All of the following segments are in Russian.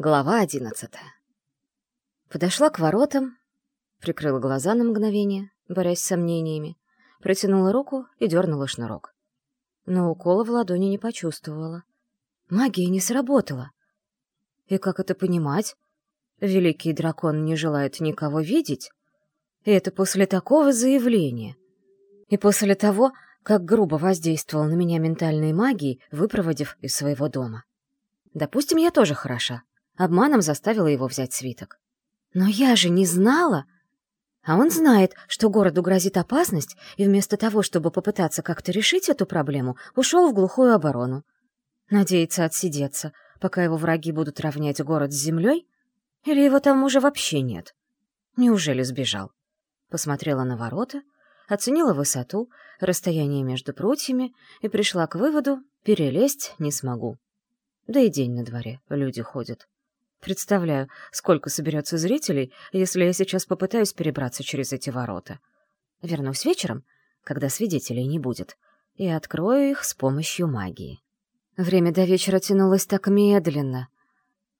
Глава одиннадцатая. Подошла к воротам, прикрыла глаза на мгновение, борясь с сомнениями, протянула руку и дернула шнурок. Но укола в ладони не почувствовала. Магия не сработала. И как это понимать? Великий дракон не желает никого видеть? И это после такого заявления. И после того, как грубо воздействовал на меня ментальной магией, выпроводив из своего дома. Допустим, я тоже хороша. Обманом заставила его взять свиток. Но я же не знала. А он знает, что городу грозит опасность, и вместо того, чтобы попытаться как-то решить эту проблему, ушел в глухую оборону. Надеется отсидеться, пока его враги будут равнять город с землей? Или его там уже вообще нет? Неужели сбежал? Посмотрела на ворота, оценила высоту, расстояние между прутьями и пришла к выводу — перелезть не смогу. Да и день на дворе, люди ходят. Представляю, сколько соберется зрителей, если я сейчас попытаюсь перебраться через эти ворота. Вернусь вечером, когда свидетелей не будет, и открою их с помощью магии. Время до вечера тянулось так медленно.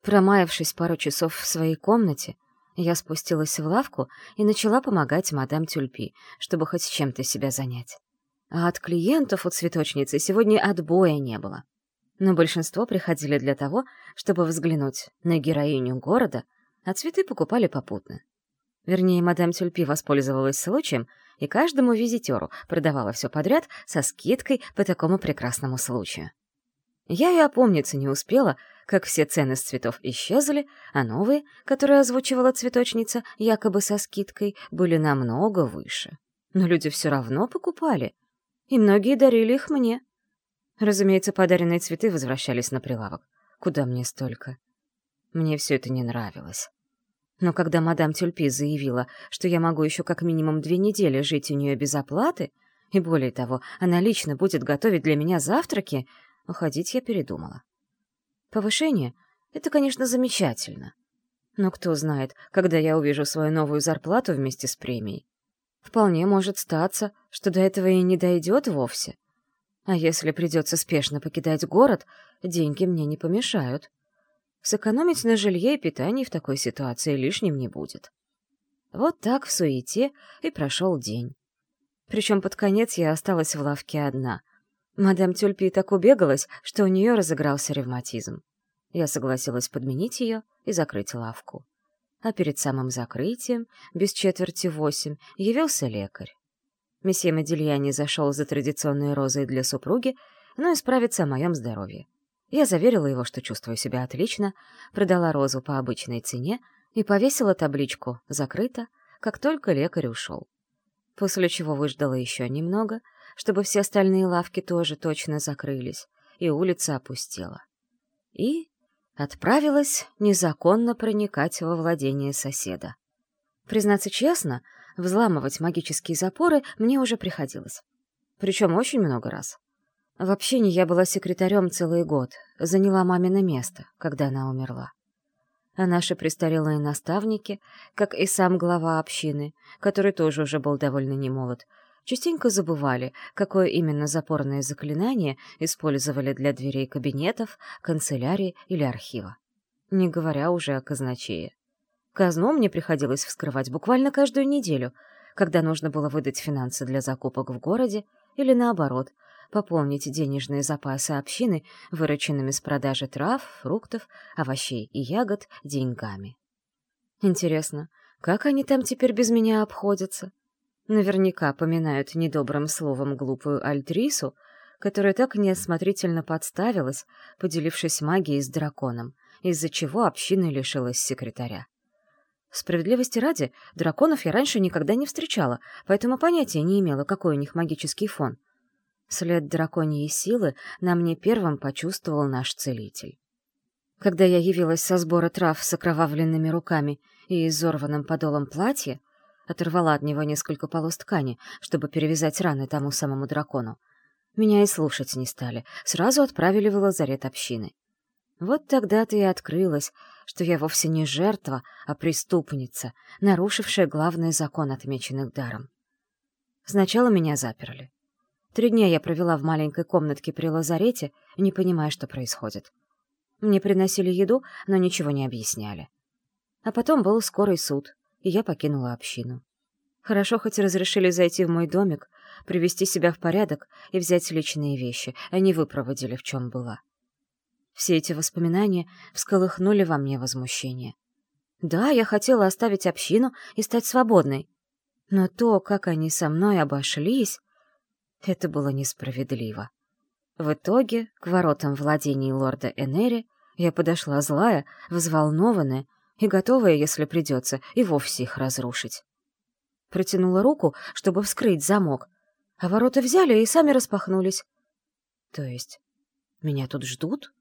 Промаявшись пару часов в своей комнате, я спустилась в лавку и начала помогать мадам Тюльпи, чтобы хоть чем-то себя занять. А от клиентов у цветочницы сегодня отбоя не было но большинство приходили для того, чтобы взглянуть на героиню города, а цветы покупали попутно. Вернее, мадам Тюльпи воспользовалась случаем и каждому визитеру продавала все подряд со скидкой по такому прекрасному случаю. Я и опомниться не успела, как все цены с цветов исчезли, а новые, которые озвучивала цветочница, якобы со скидкой, были намного выше. Но люди все равно покупали, и многие дарили их мне. Разумеется, подаренные цветы возвращались на прилавок. Куда мне столько? Мне все это не нравилось. Но когда мадам Тюльпи заявила, что я могу еще как минимум две недели жить у нее без оплаты, и более того, она лично будет готовить для меня завтраки, уходить я передумала. Повышение — это, конечно, замечательно. Но кто знает, когда я увижу свою новую зарплату вместе с премией. Вполне может статься, что до этого и не дойдет вовсе. А если придется спешно покидать город, деньги мне не помешают. Сэкономить на жилье и питании в такой ситуации лишним не будет. Вот так в суете и прошел день. Причем под конец я осталась в лавке одна. Мадам Тюльпи так убегалась, что у нее разыгрался ревматизм. Я согласилась подменить ее и закрыть лавку. А перед самым закрытием, без четверти восемь, явился лекарь. Месье Модильяни зашел за традиционной розой для супруги, но исправиться о моем здоровье. Я заверила его, что чувствую себя отлично, продала розу по обычной цене и повесила табличку «Закрыто», как только лекарь ушел. После чего выждала еще немного, чтобы все остальные лавки тоже точно закрылись, и улица опустела. И отправилась незаконно проникать во владение соседа. Признаться честно, взламывать магические запоры мне уже приходилось. Причем очень много раз. В общине я была секретарем целый год, заняла мамино место, когда она умерла. А наши престарелые наставники, как и сам глава общины, который тоже уже был довольно немолод, частенько забывали, какое именно запорное заклинание использовали для дверей кабинетов, канцелярии или архива. Не говоря уже о казначее. Казну мне приходилось вскрывать буквально каждую неделю, когда нужно было выдать финансы для закупок в городе или, наоборот, пополнить денежные запасы общины вырученными с продажи трав, фруктов, овощей и ягод деньгами. Интересно, как они там теперь без меня обходятся? Наверняка поминают недобрым словом глупую Альтрису, которая так неосмотрительно подставилась, поделившись магией с драконом, из-за чего община лишилась секретаря. Справедливости ради, драконов я раньше никогда не встречала, поэтому понятия не имела, какой у них магический фон. След драконьей силы на мне первым почувствовал наш целитель. Когда я явилась со сбора трав с окровавленными руками и изорванным подолом платья, оторвала от него несколько полос ткани, чтобы перевязать раны тому самому дракону. Меня и слушать не стали, сразу отправили в лазарет общины. Вот тогда-то и открылось, что я вовсе не жертва, а преступница, нарушившая главный закон, отмеченных даром. Сначала меня заперли. Три дня я провела в маленькой комнатке при лазарете, не понимая, что происходит. Мне приносили еду, но ничего не объясняли. А потом был скорый суд, и я покинула общину. Хорошо хоть разрешили зайти в мой домик, привести себя в порядок и взять личные вещи, они выпроводили, в чем была. Все эти воспоминания всколыхнули во мне возмущение. Да, я хотела оставить общину и стать свободной, но то, как они со мной обошлись, это было несправедливо. В итоге, к воротам владений лорда Энери я подошла злая, взволнованная и готовая, если придется, и вовсе их разрушить. Протянула руку, чтобы вскрыть замок, а ворота взяли и сами распахнулись. То есть, меня тут ждут?